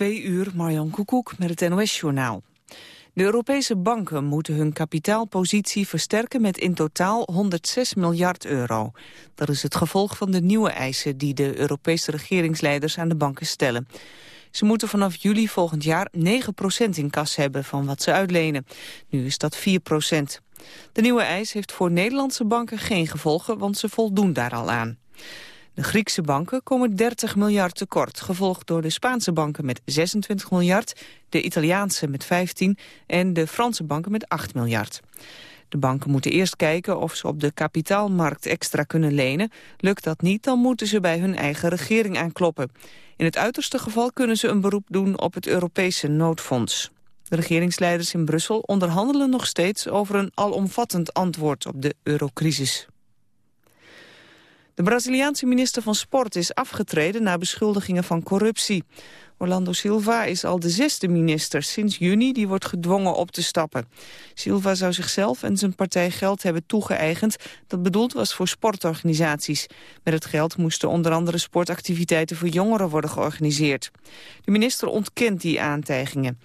Twee uur, Marjan Koekoek met het NOS-journaal. De Europese banken moeten hun kapitaalpositie versterken met in totaal 106 miljard euro. Dat is het gevolg van de nieuwe eisen die de Europese regeringsleiders aan de banken stellen. Ze moeten vanaf juli volgend jaar 9% in kas hebben van wat ze uitlenen. Nu is dat 4% De nieuwe eis heeft voor Nederlandse banken geen gevolgen, want ze voldoen daar al aan. De Griekse banken komen 30 miljard tekort, gevolgd door de Spaanse banken met 26 miljard, de Italiaanse met 15 en de Franse banken met 8 miljard. De banken moeten eerst kijken of ze op de kapitaalmarkt extra kunnen lenen. Lukt dat niet, dan moeten ze bij hun eigen regering aankloppen. In het uiterste geval kunnen ze een beroep doen op het Europese noodfonds. De regeringsleiders in Brussel onderhandelen nog steeds over een alomvattend antwoord op de eurocrisis. De Braziliaanse minister van Sport is afgetreden na beschuldigingen van corruptie. Orlando Silva is al de zesde minister sinds juni die wordt gedwongen op te stappen. Silva zou zichzelf en zijn partij geld hebben toegeëigend dat bedoeld was voor sportorganisaties. Met het geld moesten onder andere sportactiviteiten voor jongeren worden georganiseerd. De minister ontkent die aantijgingen.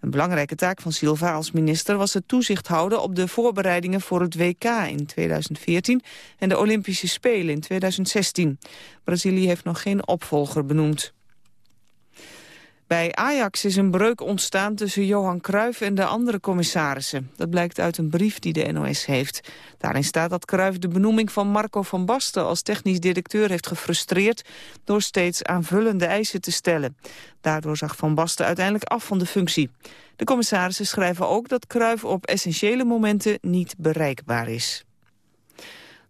Een belangrijke taak van Silva als minister was het toezicht houden op de voorbereidingen voor het WK in 2014 en de Olympische Spelen in 2016. Brazilië heeft nog geen opvolger benoemd. Bij Ajax is een breuk ontstaan tussen Johan Cruijff en de andere commissarissen. Dat blijkt uit een brief die de NOS heeft. Daarin staat dat Cruijff de benoeming van Marco van Basten als technisch directeur heeft gefrustreerd door steeds aanvullende eisen te stellen. Daardoor zag Van Basten uiteindelijk af van de functie. De commissarissen schrijven ook dat Cruijff op essentiële momenten niet bereikbaar is.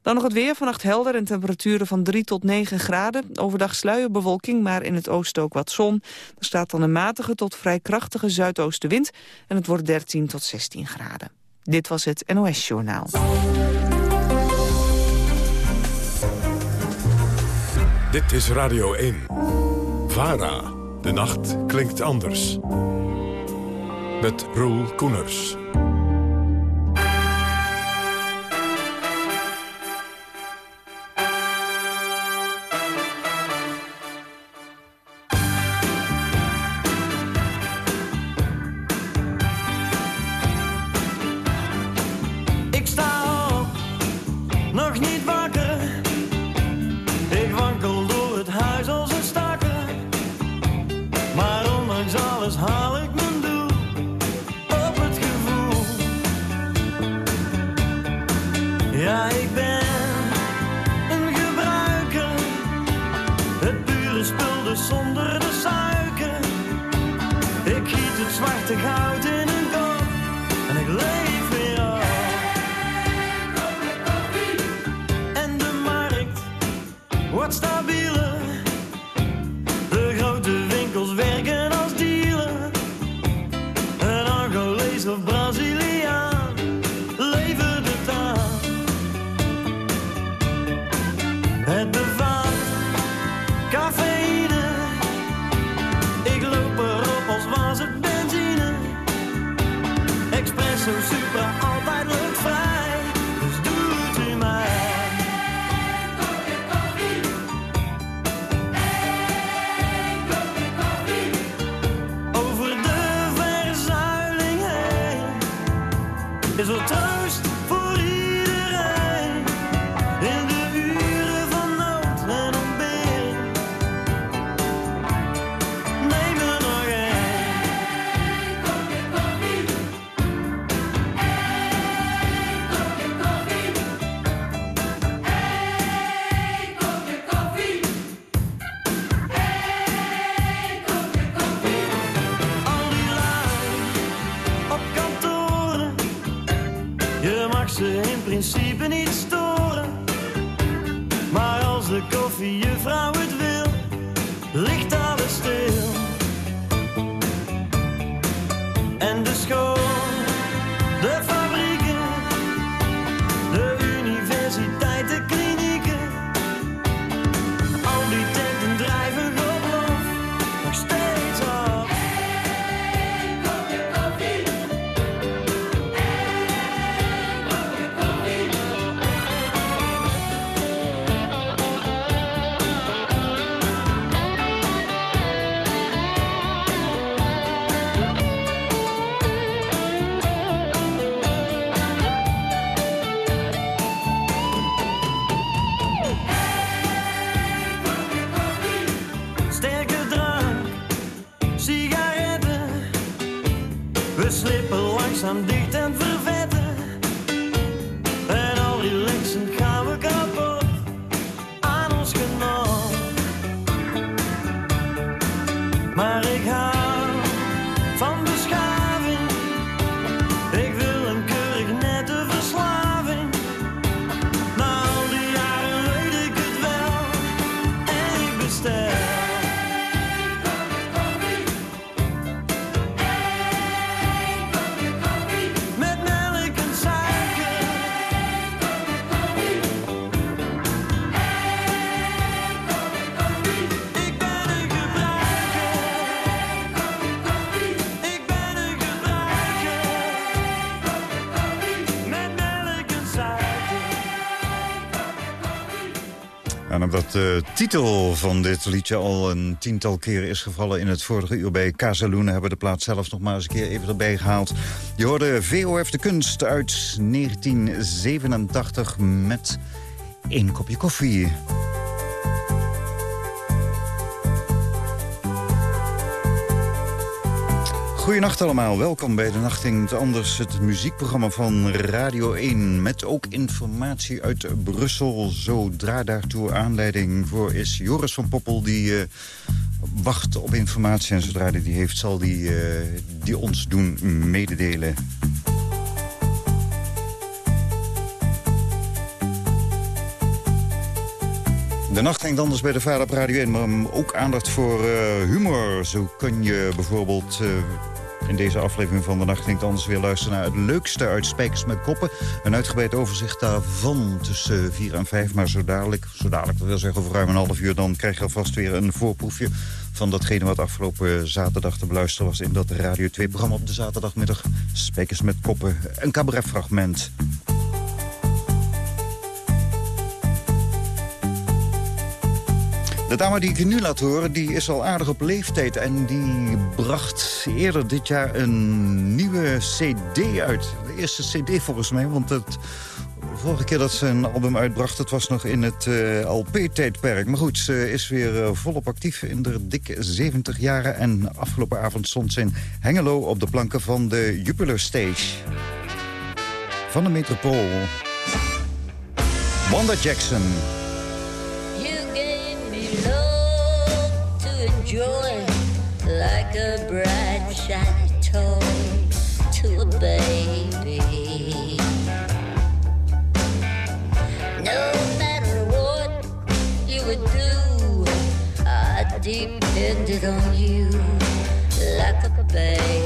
Dan nog het weer, vannacht helder en temperaturen van 3 tot 9 graden. Overdag sluierbewolking, maar in het oosten ook wat zon. Er staat dan een matige tot vrij krachtige zuidoostenwind... en het wordt 13 tot 16 graden. Dit was het NOS Journaal. Dit is Radio 1. VARA. De nacht klinkt anders. Met Roel Koeners. De titel van dit liedje al een tiental keren is gevallen... in het vorige uur bij Casaluna... hebben we de plaat zelf nog maar eens een keer even erbij gehaald. Je hoorde VOF de Kunst uit 1987 met één kopje koffie. Goedenacht allemaal, welkom bij de Nacht Anders, het muziekprogramma van Radio 1... met ook informatie uit Brussel. Zodra daartoe aanleiding voor is Joris van Poppel... die eh, wacht op informatie en zodra hij die heeft... zal die, eh, die ons doen mededelen. De nacht hangt anders bij de Vader op Radio 1, maar ook aandacht voor eh, humor. Zo kun je bijvoorbeeld in deze aflevering van De Nacht hangt anders weer luisteren naar het leukste uit Spijkers met Koppen. Een uitgebreid overzicht daarvan tussen 4 en 5, maar zo dadelijk, zo dadelijk, dat wil zeggen voor ruim een half uur... dan krijg je alvast weer een voorproefje van datgene wat afgelopen zaterdag te beluisteren was... in dat Radio 2-programma op de zaterdagmiddag. Spijkers met Koppen, een cabaretfragment. De dame die ik nu laat horen, die is al aardig op leeftijd... en die bracht eerder dit jaar een nieuwe cd uit. De eerste cd volgens mij, want het, de vorige keer dat ze een album uitbracht... dat was nog in het uh, LP-tijdperk. Maar goed, ze is weer uh, volop actief in de dikke 70 jaren... en afgelopen avond stond ze in Hengelo op de planken van de Jupiler Stage. Van de Metropool. Wanda Jackson. Joy like a bright shiny toy to a baby. No matter what you would do, I depended on you like a baby.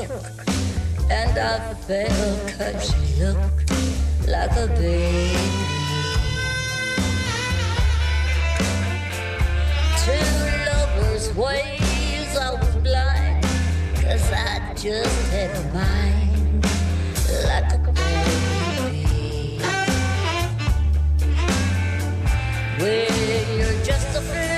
And I fell 'cause you look like a baby. Two lovers' ways I was blind, 'cause I just had a mind like a baby. Well, you're just a flirt,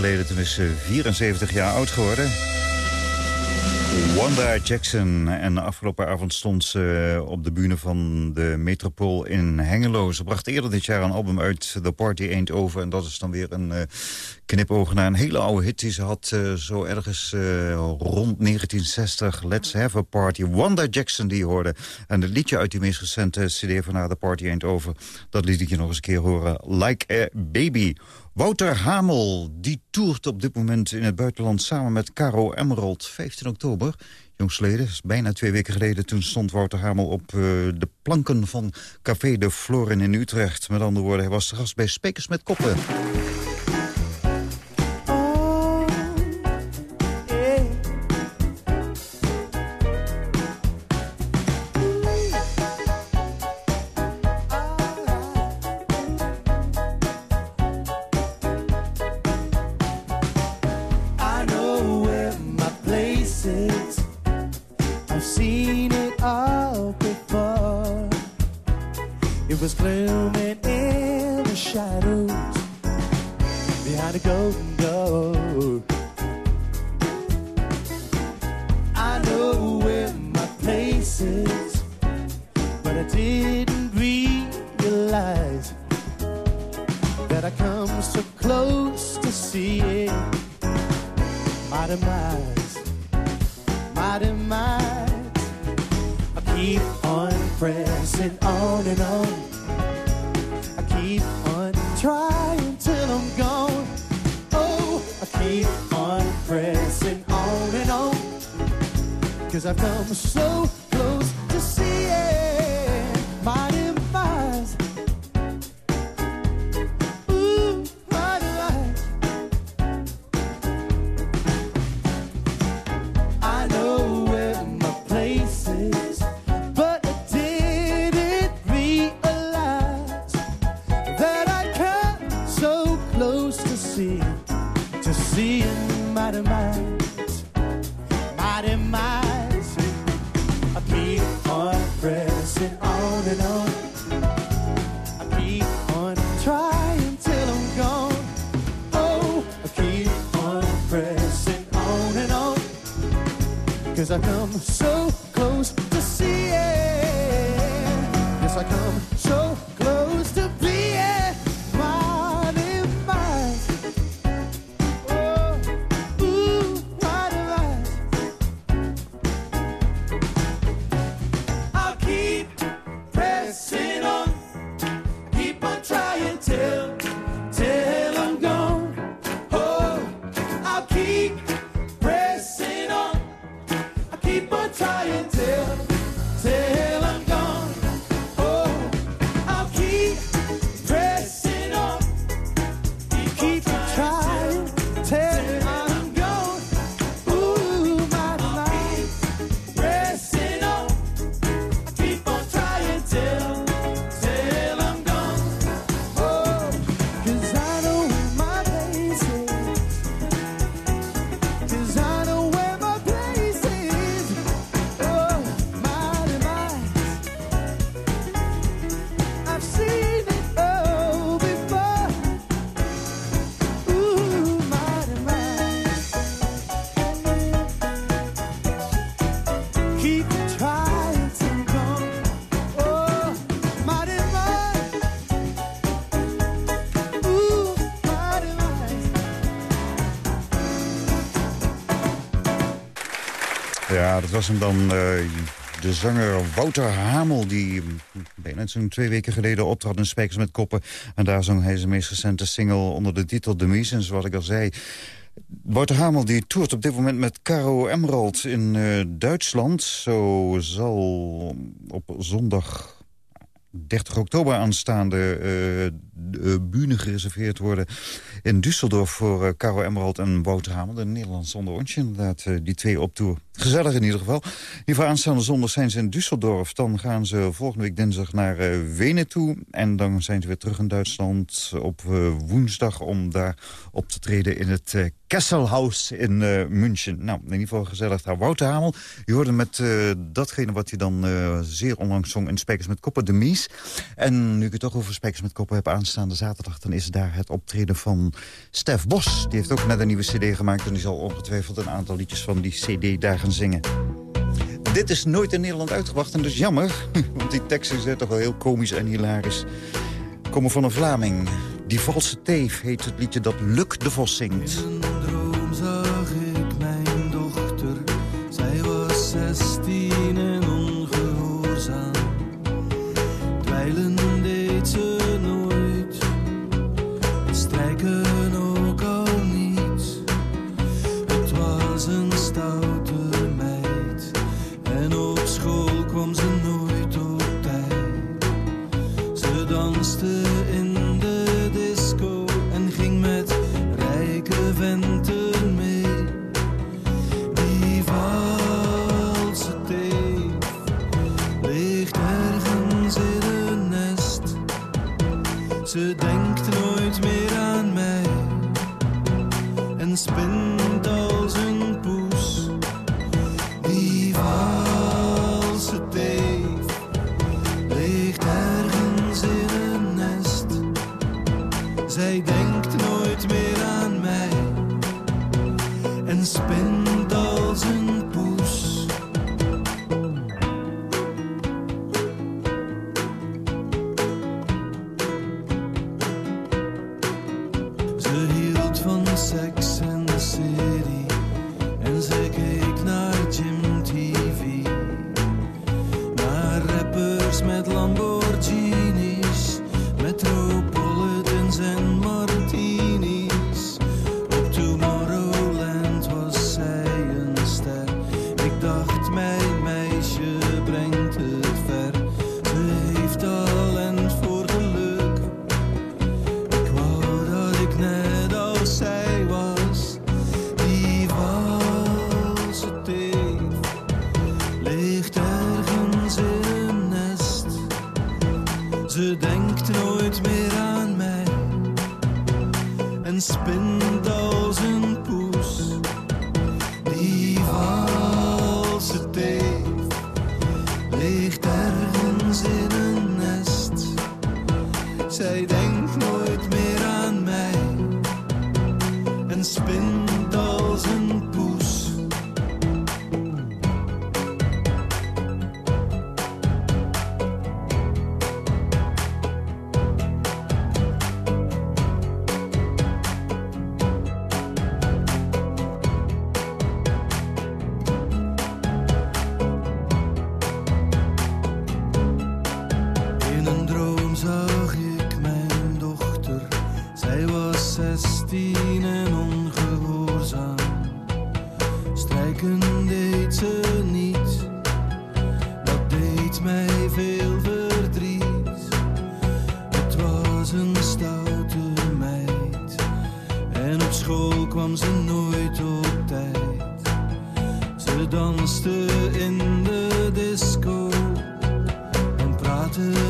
geleden, toen is ze 74 jaar oud geworden. Wanda Jackson. En afgelopen avond stond ze op de bühne van de Metropool in Hengelo. Ze bracht eerder dit jaar een album uit, The Party Ain't Over. En dat is dan weer een uh, knipoog naar een hele oude hit die ze had. Uh, zo ergens uh, rond 1960. Let's Have a Party. Wanda Jackson die hoorde. En het liedje uit die meest recente cd van haar, The Party Ain't Over. Dat liet ik je nog eens een keer horen. Like a Baby. Wouter Hamel, die toert op dit moment in het buitenland samen met Caro Emerald. 15 oktober, jongsleden, bijna twee weken geleden... toen stond Wouter Hamel op uh, de planken van Café de Floren in Utrecht. Met andere woorden, hij was de gast bij Spekers met Koppen. Ja, dat was hem dan, eh, de zanger Wouter Hamel... die mm, bijna zo'n twee weken geleden optrad in Spijkers met Koppen. En daar zong hij zijn meest recente single onder de titel The Measons, wat ik al zei. Wouter Hamel die toert op dit moment met Caro Emerald in eh, Duitsland. Zo zal op zondag 30 oktober aanstaande uh, de bühne gereserveerd worden in Düsseldorf voor uh, Caro Emerald en Wouter Hamel. De Nederlandse onderontje inderdaad, uh, die twee op tour. Gezellig in ieder geval. Die voor aanstaande zondag zijn ze in Düsseldorf. Dan gaan ze volgende week dinsdag naar Wenen toe. En dan zijn ze weer terug in Duitsland op woensdag om daar op te treden in het Kesselhaus in eh, München. Nou, in ieder geval gezellig daar. Wouter Hamel, je hoorde met eh, datgene wat hij dan eh, zeer onlangs zong... in Spijkers met Koppen, de Mies. En nu ik het toch over Spijkers met Koppen heb aanstaande zaterdag... dan is daar het optreden van Stef Bos. Die heeft ook net een nieuwe cd gemaakt... en die zal ongetwijfeld een aantal liedjes van die cd daar gaan zingen. Dit is nooit in Nederland uitgebracht en dat is jammer. Want die teksten zijn toch wel heel komisch en hilarisch. Komen van een Vlaming. Die valse teef heet het liedje dat Luc de Vos zingt.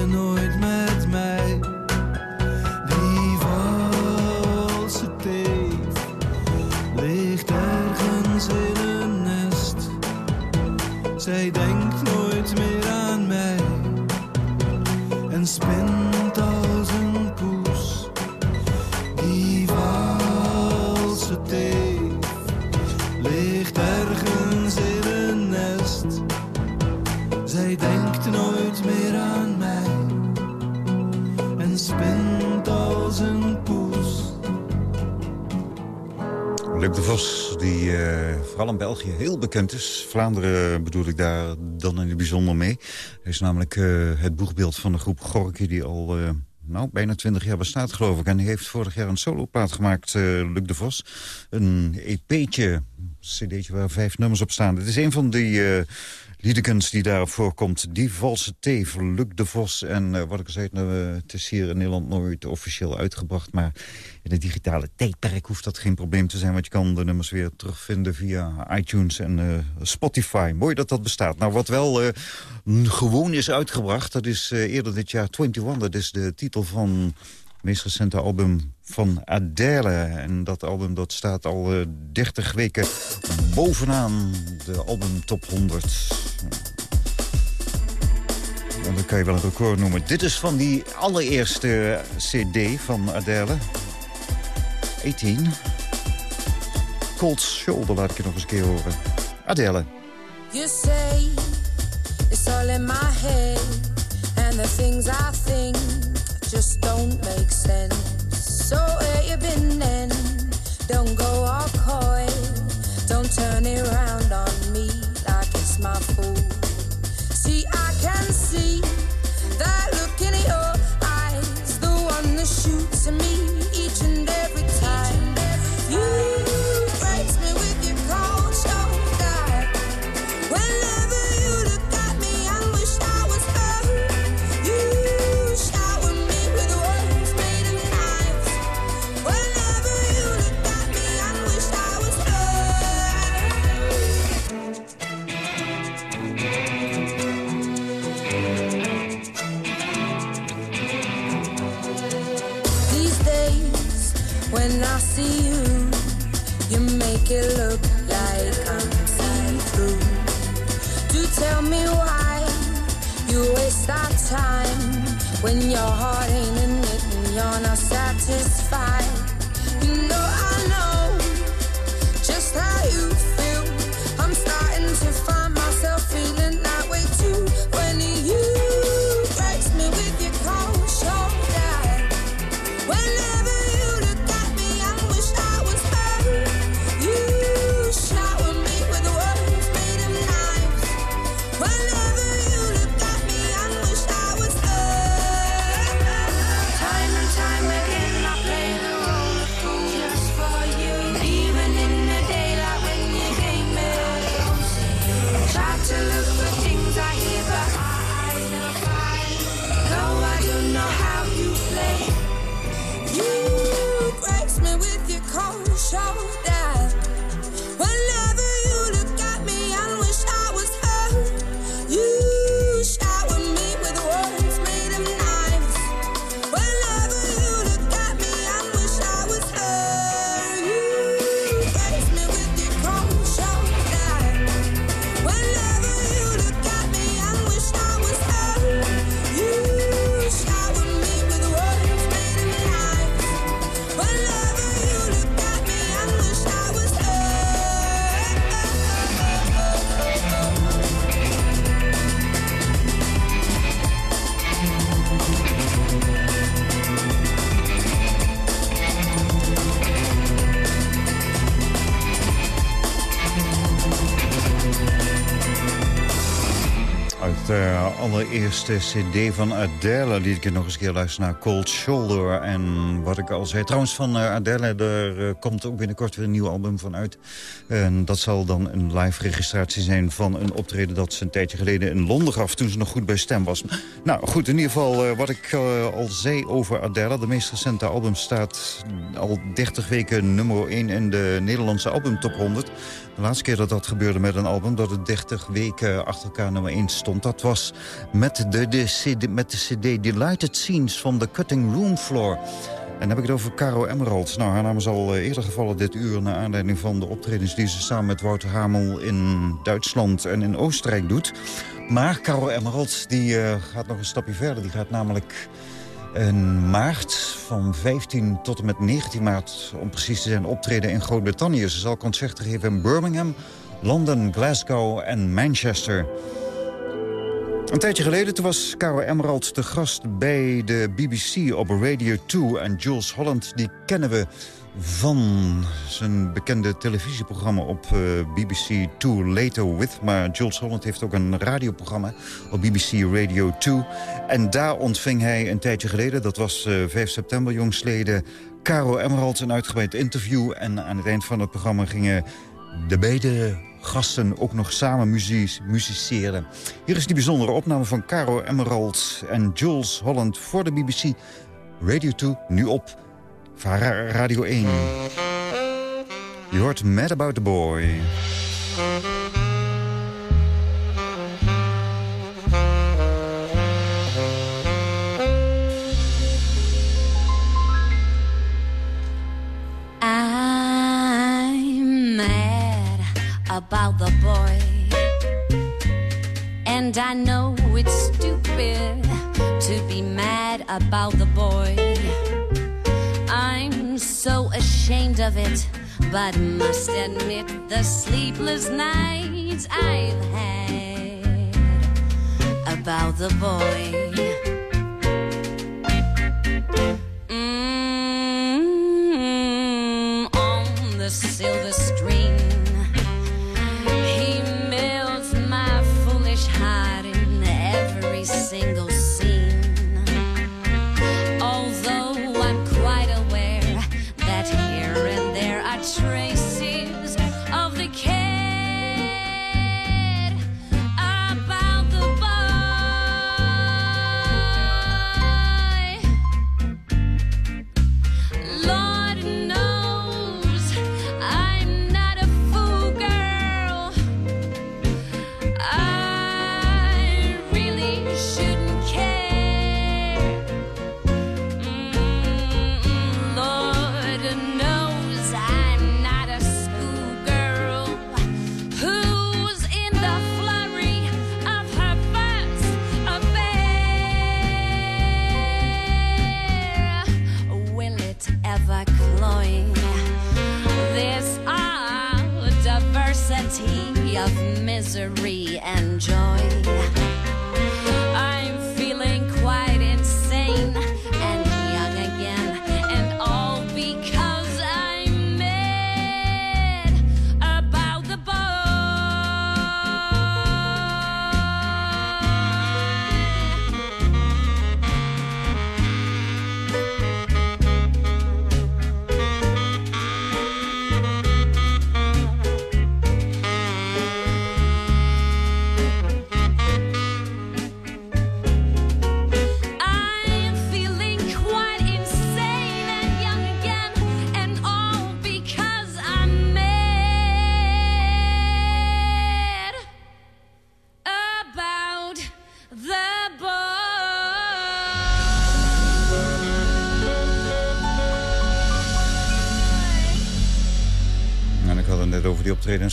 Nooit met vooral in België heel bekend is. Vlaanderen bedoel ik daar dan in het bijzonder mee. Hij is namelijk eh, het boegbeeld van de groep Gorky... die al eh, nou, bijna twintig jaar bestaat, geloof ik. En die heeft vorig jaar een soloplaat gemaakt, eh, Luc de Vos. Een EP'tje, een cd'tje waar vijf nummers op staan. Het is een van die liedekens die daarop voorkomt. Die valse teef, Luc de Vos. En eh, wat ik al zei, nou, eh, het is hier in Nederland nooit officieel uitgebracht... maar in het digitale tijdperk hoeft dat geen probleem te zijn... want je kan de nummers weer terugvinden via iTunes en eh, Spotify. Mooi dat dat bestaat. Nou, wat wel gewoon is uitgebracht, dat is eerder dit jaar 21. Dat is de titel van meest recente album van Adele. En dat album dat staat al uh, 30 weken bovenaan de album top 100. En dat kan je wel een record noemen. Dit is van die allereerste cd van Adele. 18. Cold Shoulder laat ik je nog eens een keer horen. Adele. You say it's all in my head And the things I think just don't make sense So where you been then? Don't go all coy Don't turn it around on me like it's my allereerste cd van Adele liet ik nog eens luisteren naar Cold Shoulder. En wat ik al zei, trouwens van eh, Adele, er eh, komt ook binnenkort weer een nieuw album van uit. En dat zal dan een live registratie zijn van een optreden dat ze een tijdje geleden in Londen gaf. Toen ze nog goed bij stem was. Nou goed, in ieder geval eh, wat ik eh, al zei over Adele. De meest recente album staat al 30 weken nummer 1 in de Nederlandse albumtop 100. De laatste keer dat dat gebeurde met een album, dat het 30 weken achter elkaar nummer 1 stond... dat was met de, CD, met de cd Delighted Scenes van The Cutting Room Floor. En dan heb ik het over Caro Emerald. Nou, haar naam is al eh, eerder gevallen dit uur... naar aanleiding van de optredens die ze samen met Wouter Hamel... in Duitsland en in Oostenrijk doet. Maar Caro Emerald die, eh, gaat nog een stapje verder. Die gaat namelijk in maart van 15 tot en met 19 maart... om precies te zijn optreden in Groot-Brittannië. Ze zal concerten geven in Birmingham, Londen, Glasgow en Manchester. Een tijdje geleden toen was Caro Emerald de gast bij de BBC op Radio 2. En Jules Holland, die kennen we van zijn bekende televisieprogramma op eh, BBC 2 Later With. Maar Jules Holland heeft ook een radioprogramma op BBC Radio 2. En daar ontving hij een tijdje geleden, dat was eh 5 september jongsleden... Caro Emerald een uitgebreid interview. En aan het eind van het programma gingen de beide gasten ook nog samen muziek. Hier is die bijzondere opname van Caro Emerald en Jules Holland voor de BBC Radio 2, nu op Radio 1. Je hoort Mad About the Boy. About the boy. I'm so ashamed of it, but must admit the sleepless nights I've had about the boy. Mm, on the silver screen,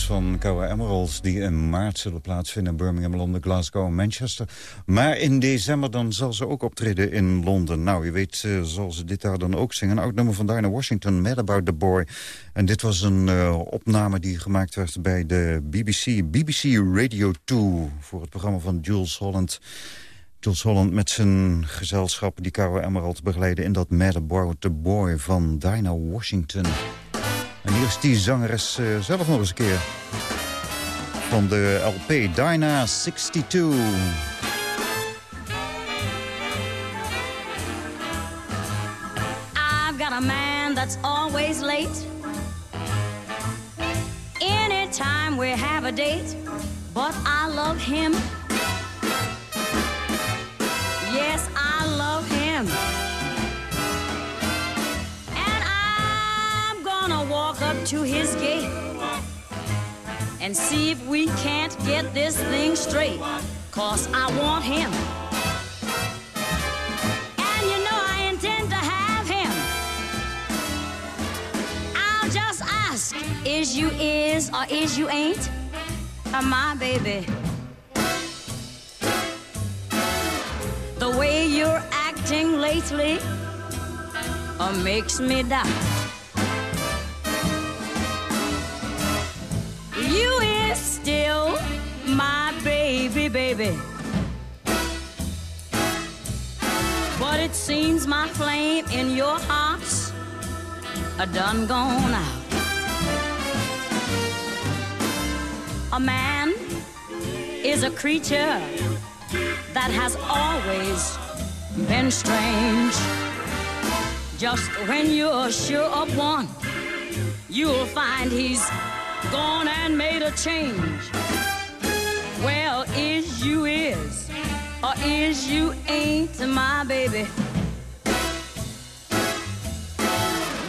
van Kouwe Emeralds... die in maart zullen plaatsvinden in Birmingham, Londen, Glasgow en Manchester. Maar in december dan zal ze ook optreden in Londen. Nou, je weet, eh, zal ze dit daar dan ook zingen. Een oud nummer van Diana Washington, Mad About the Boy. En dit was een eh, opname die gemaakt werd bij de BBC. BBC Radio 2 voor het programma van Jules Holland... Jules Holland met zijn gezelschap die Caro Emerald begeleiden... in dat Mad About the Boy van Dinah Washington. En hier is die zangeres eh, zelf nog eens een keer. Van de LP Dinah 62. I've got a man that's always late. Anytime we have a date, but I love him. Yes, I love him. Up to his gate and see if we can't get this thing straight. Cause I want him. And you know I intend to have him. I'll just ask, is you is or is you ain't? Uh, my baby. The way you're acting lately uh, makes me doubt. Baby. But it seems my flame in your heart's a done gone out. A man is a creature that has always been strange. Just when you're sure of one, you'll find he's gone and made a change. Well, is you is, or is you ain't my baby?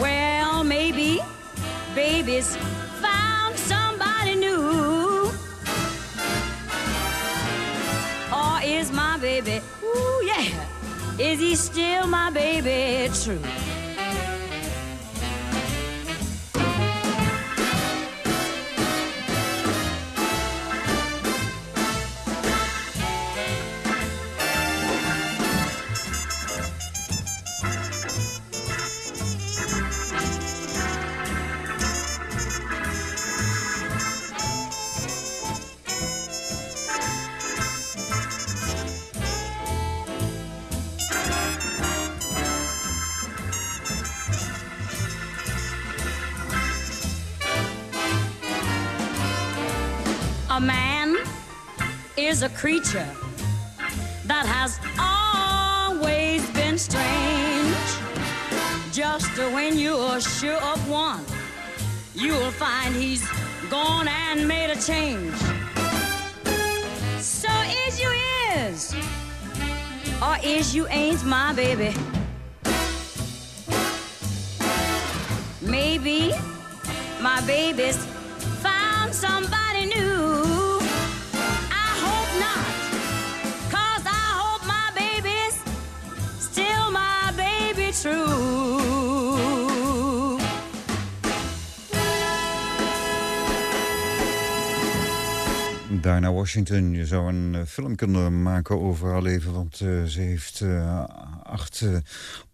Well, maybe baby's found somebody new. Or is my baby, ooh yeah, is he still my baby true? Creature that has always been strange. Just when you're sure of one, you'll find he's gone and made a change. So is you is, or is you ain't my baby. Maybe my baby's found somebody Diana Washington, je zou een eh, film kunnen maken over haar leven... want eh, ze heeft eh, acht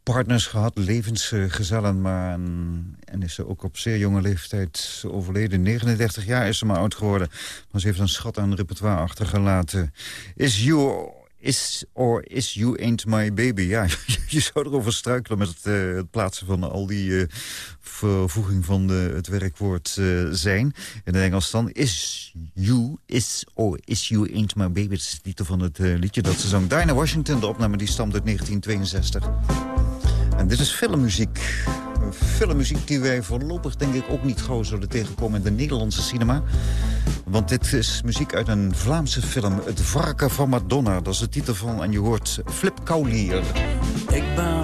partners gehad, levensgezellen... maar en, en is ze ook op zeer jonge leeftijd overleden. 39 jaar is ze maar oud geworden, maar ze heeft een schat aan repertoire achtergelaten. Is You is or is you ain't my baby. Ja, je zou erover struikelen met het, eh, het plaatsen van al die eh, vervoeging van de, het werkwoord eh, zijn. In het Engels dan is you, is or is you ain't my baby. Dat is de titel van het liedje dat ze zong. Dinah Washington, de opname die stamt uit 1962. En dit is filmmuziek. Filmmuziek die wij voorlopig denk ik ook niet gauw zullen tegenkomen in de Nederlandse cinema. Want dit is muziek uit een Vlaamse film, Het Varken van Madonna. Dat is de titel van, en je hoort Flip Kaulier. Ik ben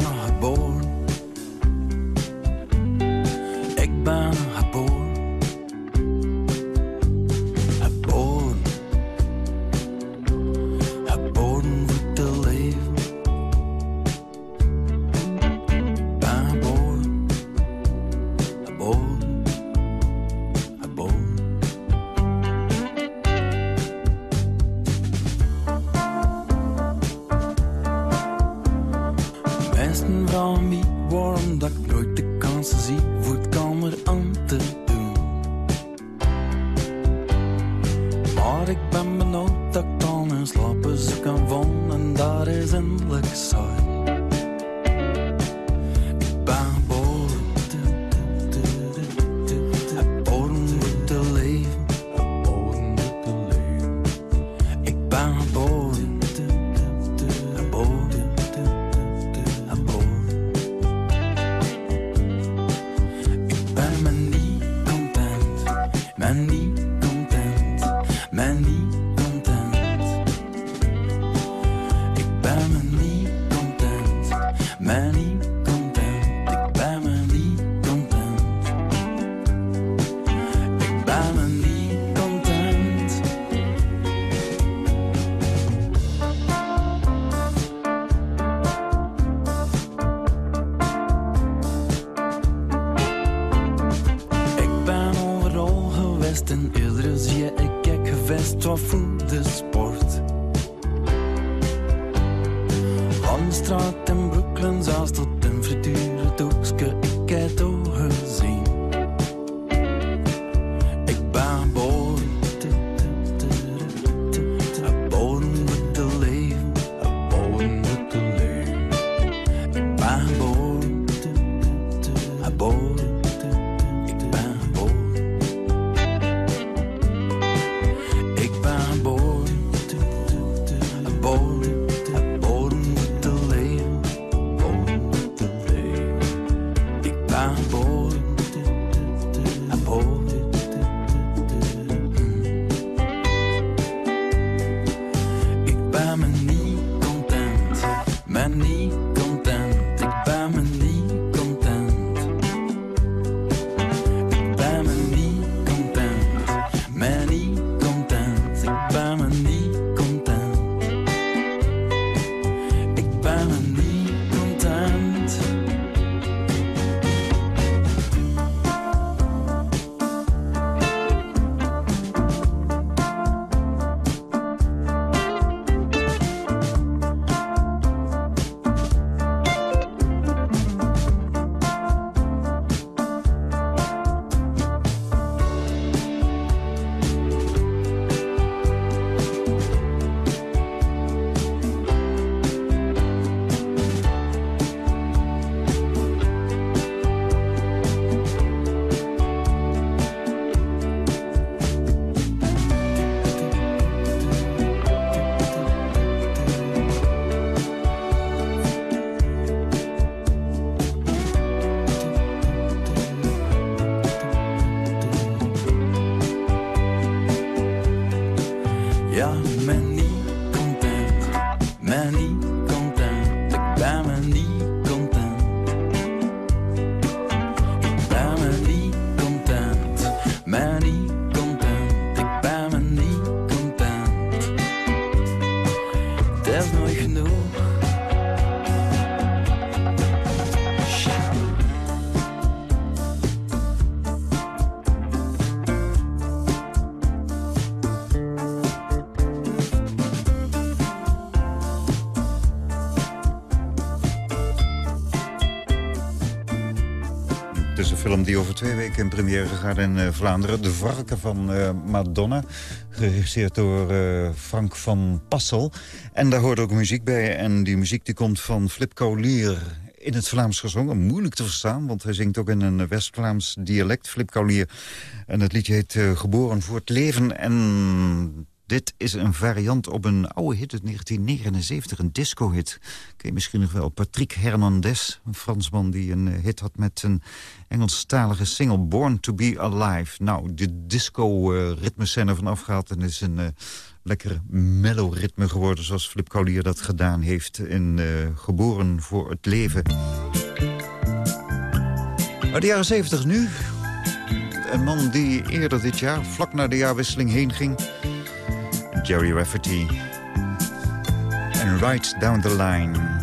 gevest wat voor de die over twee weken in première gaat in eh, Vlaanderen. De Varken van eh, Madonna. Geregisseerd door eh, Frank van Passel. En daar hoort ook muziek bij. En die muziek die komt van Flip Kaulier in het Vlaams gezongen. Moeilijk te verstaan, want hij zingt ook in een West-Vlaams dialect. Flip Kaulier. En het liedje heet Geboren voor het Leven. En dit is een variant op een oude hit uit 1979, een disco-hit. Ken je misschien nog wel Patrick Hernandez, een Fransman die een eh, hit had met een Engelstalige single Born to be Alive. Nou, de disco-ritmes zijn er vanaf gehaald en is een uh, lekker mellow ritme geworden... zoals Flip Kaulier dat gedaan heeft in uh, Geboren voor het Leven. Uit de jaren 70 nu. Een man die eerder dit jaar, vlak na de jaarwisseling heen ging... Jerry Rafferty. And Right Down the Line.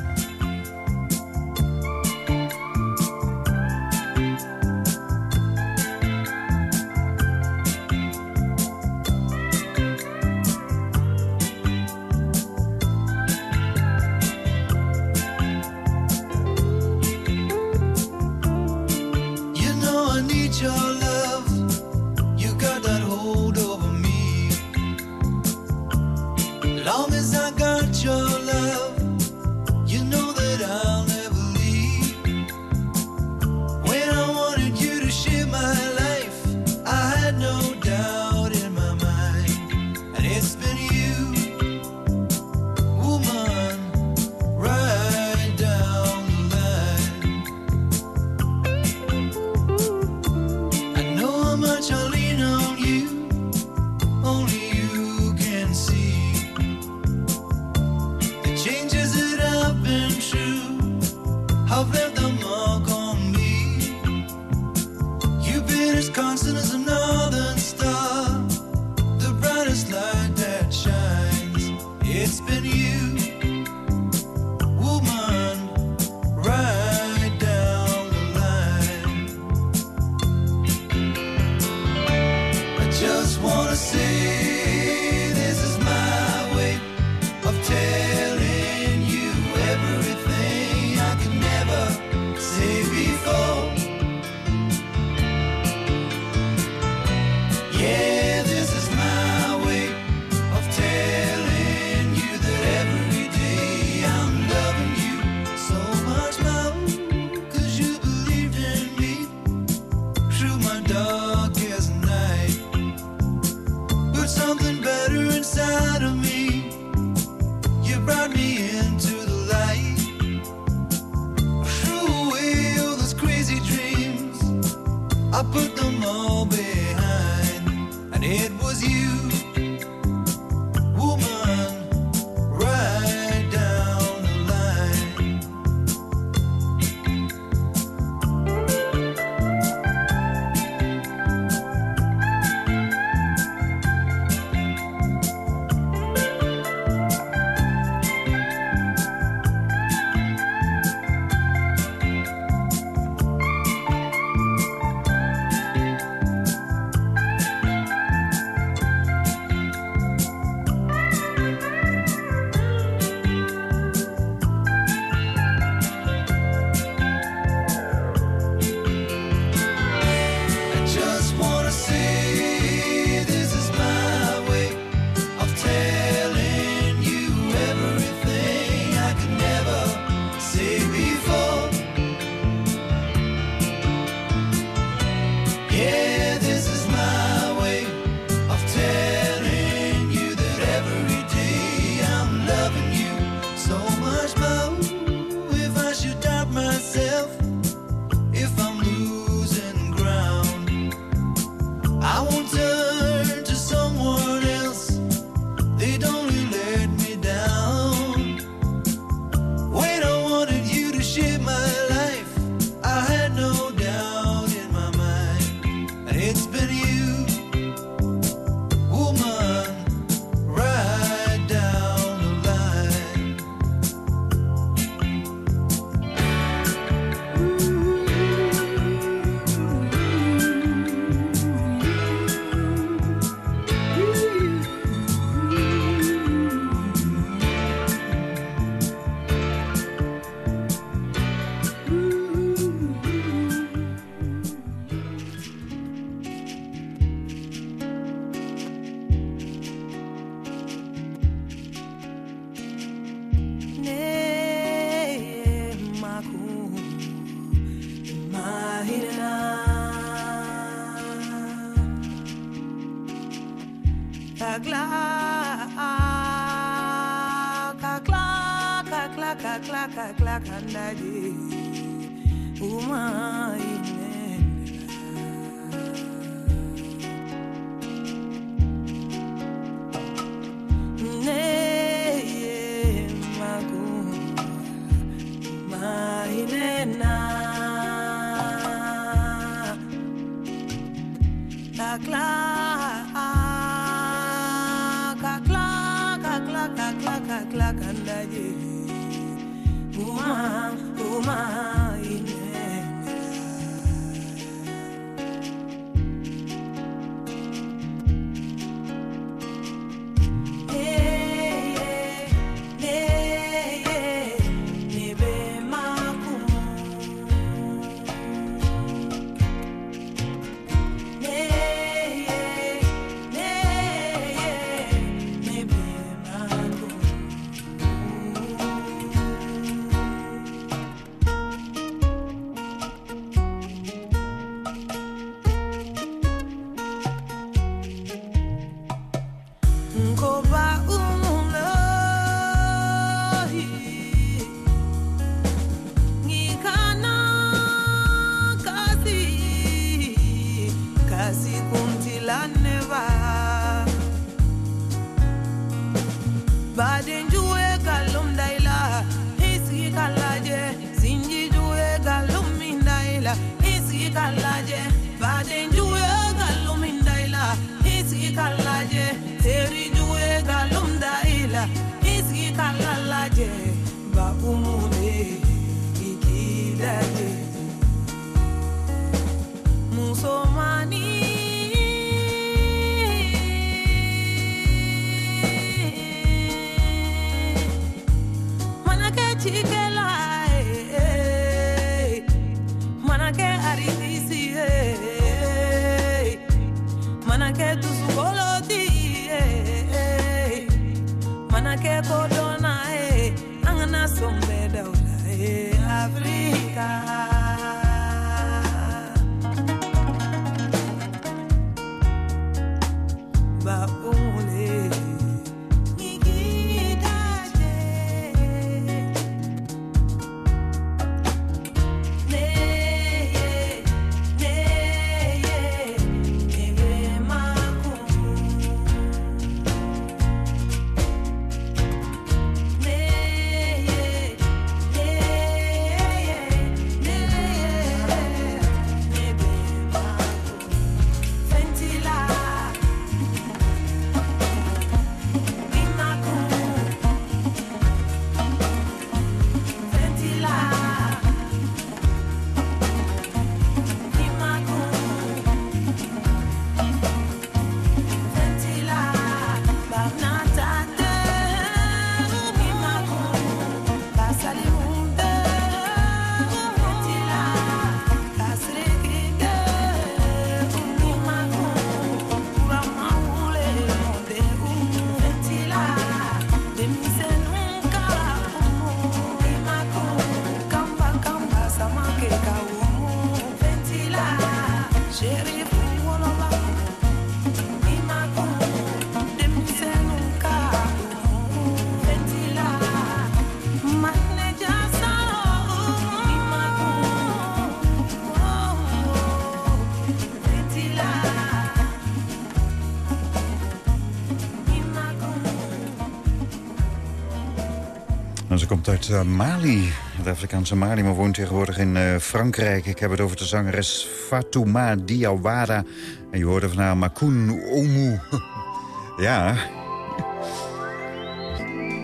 Uit eh, Mali, de Afrikaanse Mali, maar woont tegenwoordig in eh, Frankrijk. Ik heb het over de zangeres Fatouma Diawara. En je hoorde van haar Makoun Omu. ja.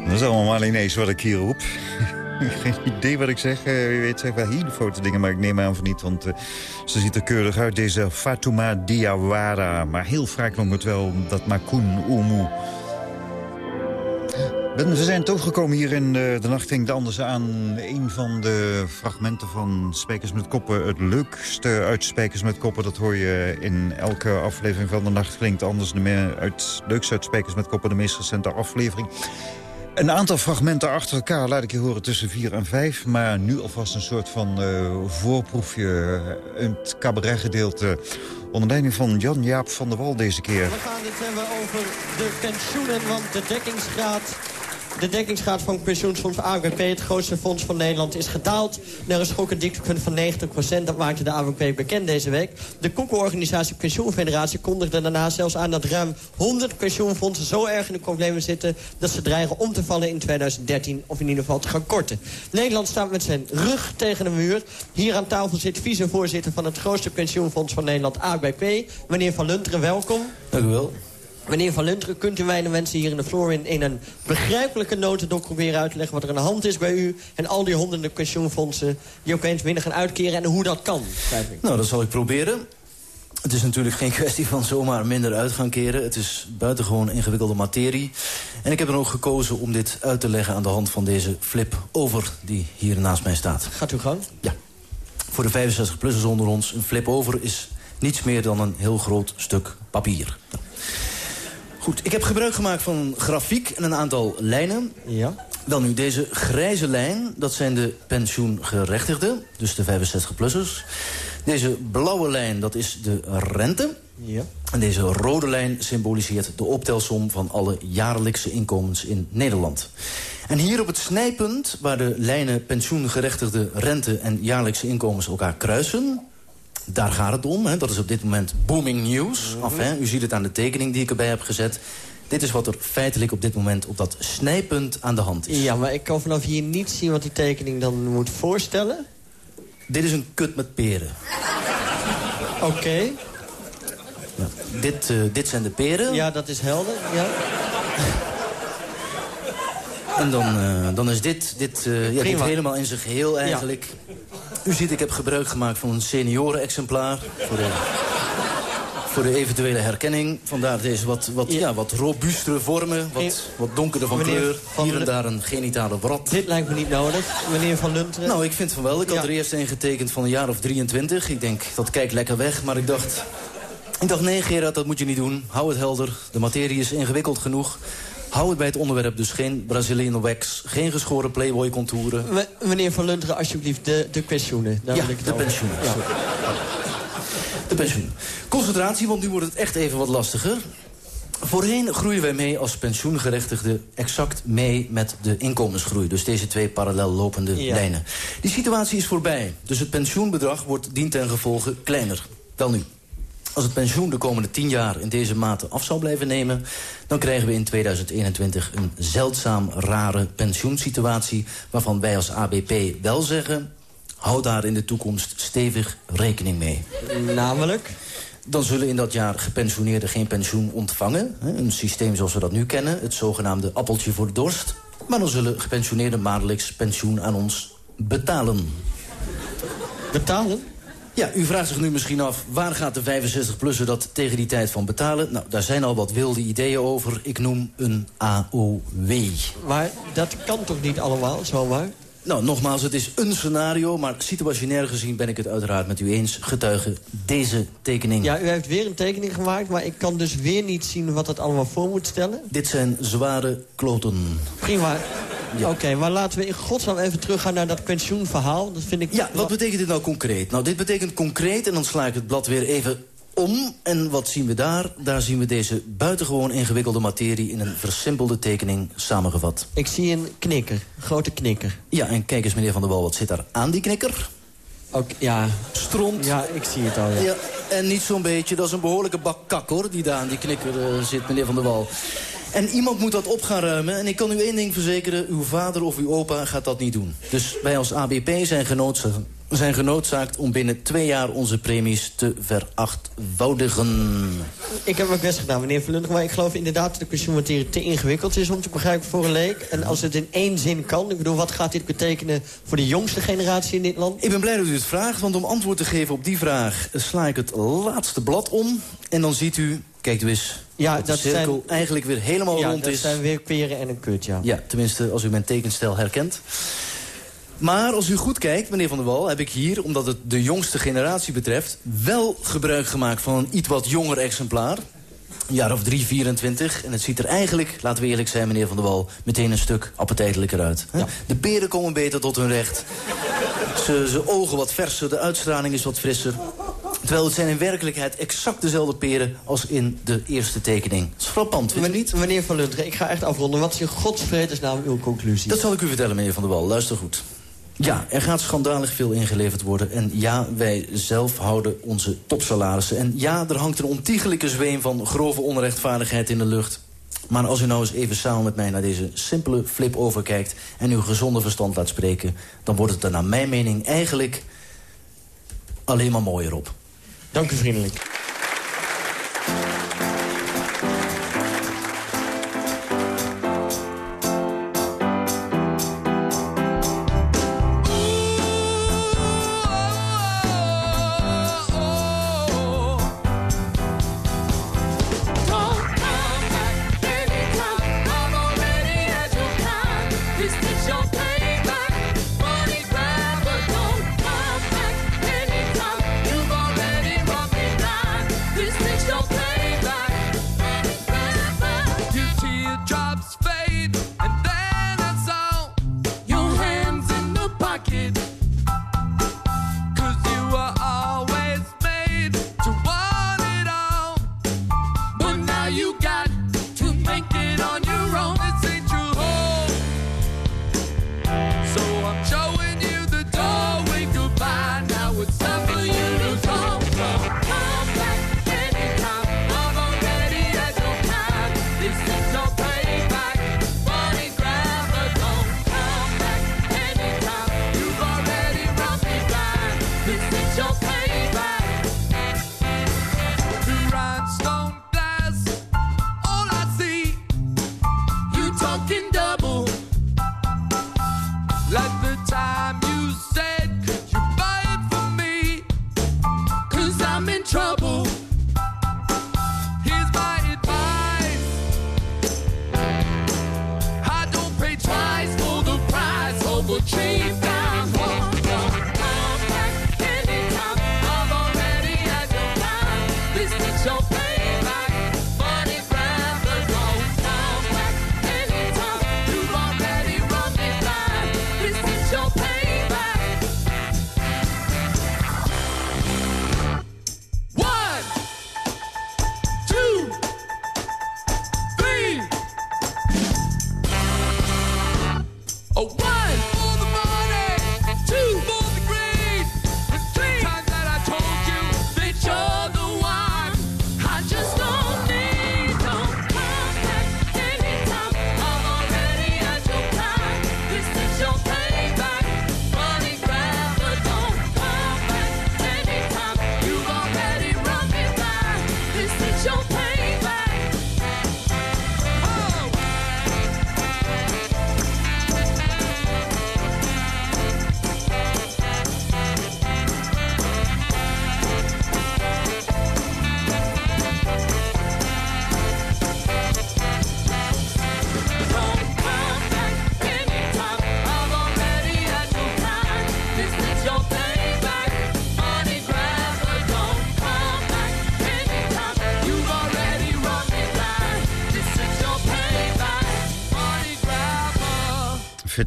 Dat is allemaal Malinees wat ik hier roep. Geen idee wat ik zeg. Eh, wie weet zeg wel hele foute dingen, maar ik neem aan van niet. Want eh, ze ziet er keurig uit, deze Fatouma Diawara. Maar heel vaak noemen we het wel dat Makoun Omu. We zijn toegekomen hier in de, de Nacht Klinkt Anders aan een van de fragmenten van Spijkers met Koppen. Het leukste uit Spijkers met Koppen, dat hoor je in elke aflevering van de Nacht Klinkt Anders. De uit, leukste uit Spijkers met Koppen, de meest recente aflevering. Een aantal fragmenten achter elkaar laat ik je horen tussen 4 en 5. Maar nu alvast een soort van eh, voorproefje. eh, Het cabaretgedeelte onder leiding van Jan-Jaap van der Wal deze keer. We gaan het hebben over de pensioenen, want de dekkingsgraad... De dekkingsgraad van pensioenfonds AWP, het grootste fonds van Nederland, is gedaald naar een schokkend dieptepunt van 90% Dat maakte de AWP bekend deze week. De koekenorganisatie Pensioenfederatie kondigde daarna zelfs aan dat ruim 100 pensioenfondsen zo erg in de problemen zitten dat ze dreigen om te vallen in 2013 of in ieder geval te gaan korten. Nederland staat met zijn rug tegen de muur. Hier aan tafel zit vicevoorzitter van het grootste pensioenfonds van Nederland, AWP. Meneer Van Lunteren, welkom. Dank u wel. Meneer Van Lunteren, kunt u mij de mensen hier in de vloer in, in een begrijpelijke notendok proberen uit te leggen wat er aan de hand is bij u en al die honderden pensioenfondsen die ook eens minder gaan uitkeren en hoe dat kan? Nou, dat zal ik proberen. Het is natuurlijk geen kwestie van zomaar minder uit gaan keren. Het is buitengewoon ingewikkelde materie. En ik heb er ook gekozen om dit uit te leggen aan de hand van deze flip-over die hier naast mij staat. Gaat u gang? Ja. Voor de 65-plussers onder ons, een flip-over is niets meer dan een heel groot stuk papier. Goed, ik heb gebruik gemaakt van een grafiek en een aantal lijnen. Ja. Wel nu, deze grijze lijn, dat zijn de pensioengerechtigden, dus de 65-plussers. Deze blauwe lijn, dat is de rente. Ja. En deze rode lijn symboliseert de optelsom van alle jaarlijkse inkomens in Nederland. En hier op het snijpunt, waar de lijnen pensioengerechtigde rente en jaarlijkse inkomens elkaar kruisen... daar gaat het om. Hè. Dat is op dit moment booming news. Af, hè. U ziet het aan de tekening die ik erbij heb gezet. Dit is wat er feitelijk op dit moment op dat snijpunt aan de hand is. Ja, maar ik kan vanaf hier niet zien wat die tekening dan moet voorstellen. Dit is een kut met peren. Oké. Ja, dit, eh, dit zijn de peren. Ja, dat is helder. Ja. En dan, eh, dan is dit, dit, eh, ja, dit helemaal in zijn geheel eigenlijk. U ziet, ik heb gebruik gemaakt van een senioren-exemplaar. Voor de, voor de eventuele herkenning. Vandaar deze wat, wat, ja. wat robuustere vormen. Wat, wat donkerder van Meneer kleur. Van Hier en daar een genitale wrat. Dit lijkt me niet nodig, meneer Van Lunteren. Nou, ik vind van wel. Ik had er eerst een getekend van een jaar of 23. Ik denk, dat kijkt lekker weg. Maar ik dacht... Ik dacht, nee Gerard, dat moet je niet doen. Hou het helder. De materie is ingewikkeld genoeg. Hou het bij het onderwerp. Dus geen Brazilian wax. Geen geschoren Playboy-contouren. Me- meneer Van Lunteren, alsjeblieft, de, de pensioenen. Daar Ja, wil ik het de pensioenen. Ja. De pensioen. Concentratie, want nu wordt het echt even wat lastiger. Voorheen groeien wij mee als pensioengerechtigden exact mee met de inkomensgroei. Dus deze twee parallel lopende Ja. lijnen. Die situatie is voorbij. Dus het pensioenbedrag wordt dien ten gevolge kleiner. Wel nu. Als het pensioen de komende 10 jaar in deze mate af zou blijven nemen... dan krijgen we in 2021 een zeldzaam rare pensioensituatie... waarvan wij als ABP wel zeggen... hou daar in de toekomst stevig rekening mee. Namelijk? Dan zullen in dat jaar gepensioneerden geen pensioen ontvangen. Een systeem zoals we dat nu kennen, het zogenaamde appeltje voor de dorst. Maar dan zullen gepensioneerden maandelijks pensioen aan ons betalen. Betalen? Ja, u vraagt zich nu misschien af, waar gaat de 65-plusser dat tegen die tijd van betalen? Nou, daar zijn al wat wilde ideeën over. Ik noem een AOW. Maar dat kan toch niet allemaal, zomaar? Nou, nogmaals, het is een scenario, maar situationair gezien ben ik het uiteraard met u eens. Getuige deze tekening. Ja, u heeft weer een tekening gemaakt, maar ik kan dus weer niet zien wat het allemaal voor moet stellen. Dit zijn zware kloten. Prima. Oké, maar laten we in godsnaam even teruggaan naar dat pensioenverhaal. Dat vind ik... Ja, wat betekent dit nou concreet? Nou, dit betekent concreet, en dan sla ik het blad weer even om. En wat zien we daar? Daar zien we deze buitengewoon ingewikkelde materie... in een versimpelde tekening samengevat. Ik zie een knikker, een grote knikker. Ja, en kijk eens, meneer Van der Wal, wat zit daar aan die knikker? Ook, ja. Stront. Ja, ik zie het al, ja. Ja, en niet zo'n beetje, dat is een behoorlijke bak kak, hoor... die daar aan die knikker eh, zit, meneer Van der Wal. En iemand moet dat op gaan ruimen. En ik kan u één ding verzekeren, uw vader of uw opa gaat dat niet doen. Dus wij als ABP zijn genoodzaakt, zijn genoodzaakt om binnen twee jaar onze premies te verachtvoudigen. Ik heb mijn best gedaan, meneer Verlundig. Maar ik geloof inderdaad dat de pensioenmaterie te ingewikkeld is om te begrijpen voor een leek. En als het in één zin kan, ik bedoel, wat gaat dit betekenen voor de jongste generatie in dit land? Ik ben blij dat u het vraagt, want om antwoord te geven op die vraag... sla ik het laatste blad om. En dan ziet u, kijkt u eens, Ja, dat, dat de cirkel zijn- eigenlijk weer helemaal ja, rond dat is. zijn weer peren en een kut, ja. Ja, tenminste als u mijn tekenstijl herkent. Maar als u goed kijkt, meneer Van der Wal, heb ik hier, omdat het de jongste generatie betreft... wel gebruik gemaakt van een iets wat jonger exemplaar. Een jaar of 3, 24. En het ziet er eigenlijk, laten we eerlijk zijn, meneer Van der Wal... meteen een stuk appetijtelijker uit. hè? De peren komen beter tot hun recht. Ze, ze ogen wat verser, de uitstraling is wat frisser. Terwijl het zijn in werkelijkheid exact dezelfde peren... als in de eerste tekening. Dat is frappant, u niet? Meneer Van Lunteren, ik ga echt afronden. Wat is in godsvredesnaam uw conclusie? Dat zal ik u vertellen, meneer Van der Wal. Luister goed. Ja, er gaat schandalig veel ingeleverd worden. En ja, wij zelf houden onze topsalarissen. En ja, er hangt een ontiegelijke zweem van grove onrechtvaardigheid in de lucht. Maar als u nou eens even samen met mij naar deze simpele flip-over kijkt... en uw gezonde verstand laat spreken... dan wordt het er naar mijn mening eigenlijk alleen maar mooier op. Dank u vriendelijk.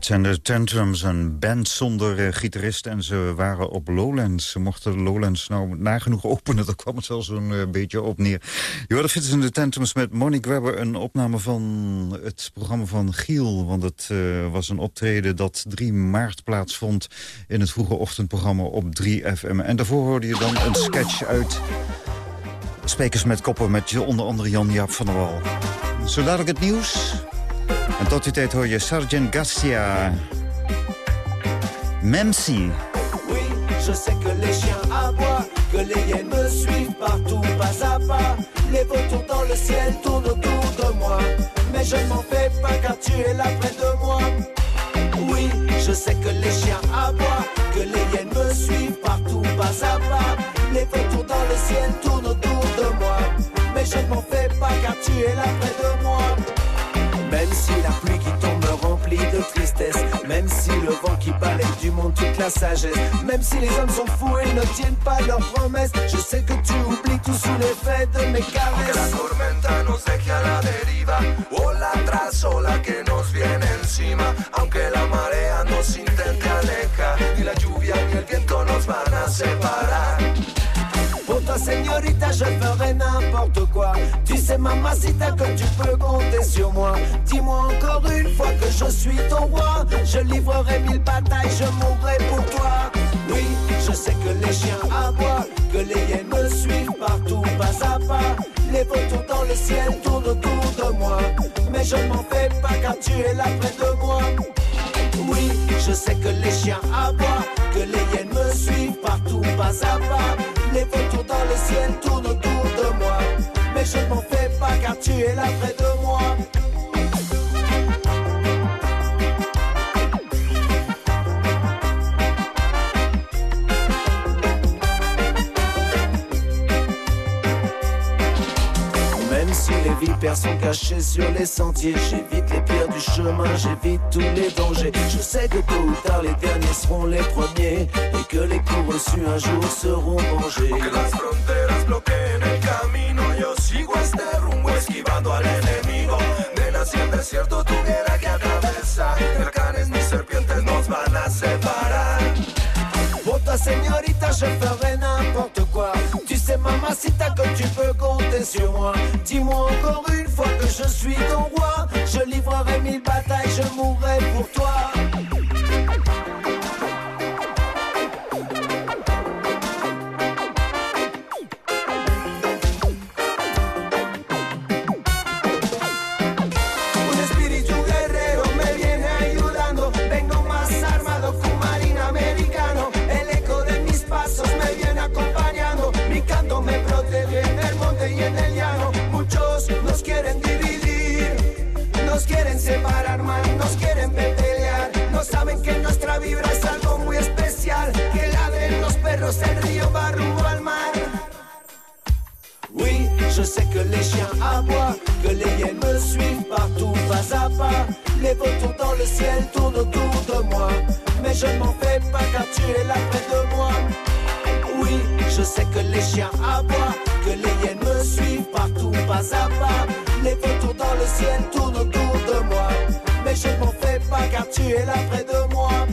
En de Tantrums, een band zonder eh, gitarist. En ze waren op Lowlands. Ze mochten Lowlands nou nagenoeg openen. Daar kwam het wel zo'n eh, beetje op neer. Je hoorde en de Tantrums met Money Grabber. Een opname van het programma van Giel. Want het eh, was een optreden dat 3 maart plaatsvond... in het vroege ochtendprogramma op 3FM. En daarvoor hoorde je dan een sketch uit... Spekers met Koppen met onder andere Jan-Jaap van der Wal. Zo dadelijk het nieuws... En tot die tijd Sergeant Garcia. Memsi. Oui, je sais que les chiens aboient, que les hyènes me suivent partout, pas à pas. Les vautours dans le ciel tournent autour de moi. Mais je ne m'en fais pas car tu es là près de moi. Oui, je sais que les chiens aboient, que les hyènes me suivent partout, pas à pas. Les vautours dans le ciel tournent autour de moi. Mais je ne m'en fais pas car tu es là près de moi. Même si la pluie qui tombe me remplit de tristesse, même si le vent qui balaye du monde toute la sagesse. Même si les hommes sont fous et ne tiennent pas leurs promesses. Je sais que tu oublies tout sous l'effet de mes Que la caresses tormenta nos deje a la deriva, ola que nos viene encima. Aunque la marea nos intente alejar, ni la lluvia ni el viento nos van a separar. Señorita je ferai n'importe quoi. Tu sais mamacita que tu peux compter sur moi. Dis-moi encore une fois que je suis ton roi. Je livrerai mille batailles, je mourrai pour toi. Oui, je sais que les chiens aboient Que les hyènes me suivent partout pas à pas. Les vautours dans le ciel tournent autour de moi. Mais je ne m'en fais pas car tu es là près de moi. Oui, je sais que les chiens aboient, que les hyènes me suivent partout, pas à pas. Les vautours dans le ciel tournent autour de moi. Mais je ne m'en fais pas car tu es là près de moi. Vipères sont cachées sur les sentiers, j'évite les pierres du chemin, j'évite tous les dangers. Je sais que tôt ou tard les derniers seront les premiers et que les coups reçus un jour seront. Que las fronteras bloqueen el camino, yo sigo este rumbo esquivando al enemigo. Nena, si el desierto tuviera que atravesar, huracanes ni serpientes nos van a separar. Toi, señorita, je ferai n'importe quoi. Tu sais, mamacita, que tu peux compter sur moi. Dis-moi encore une fois que je suis ton roi. Je livrerai mille batailles, je mourrai pour toi. Que les hyènes me suivent partout, pas à pas. Les vautours dans le ciel tournent autour de moi. Mais je ne m'en fais pas car tu es là près de moi. Oui, je sais que les chiens aboient, que les hyènes me suivent partout, pas à pas. Les vautours dans le ciel tournent autour de moi. Mais je ne m'en fais pas car tu es là près de moi.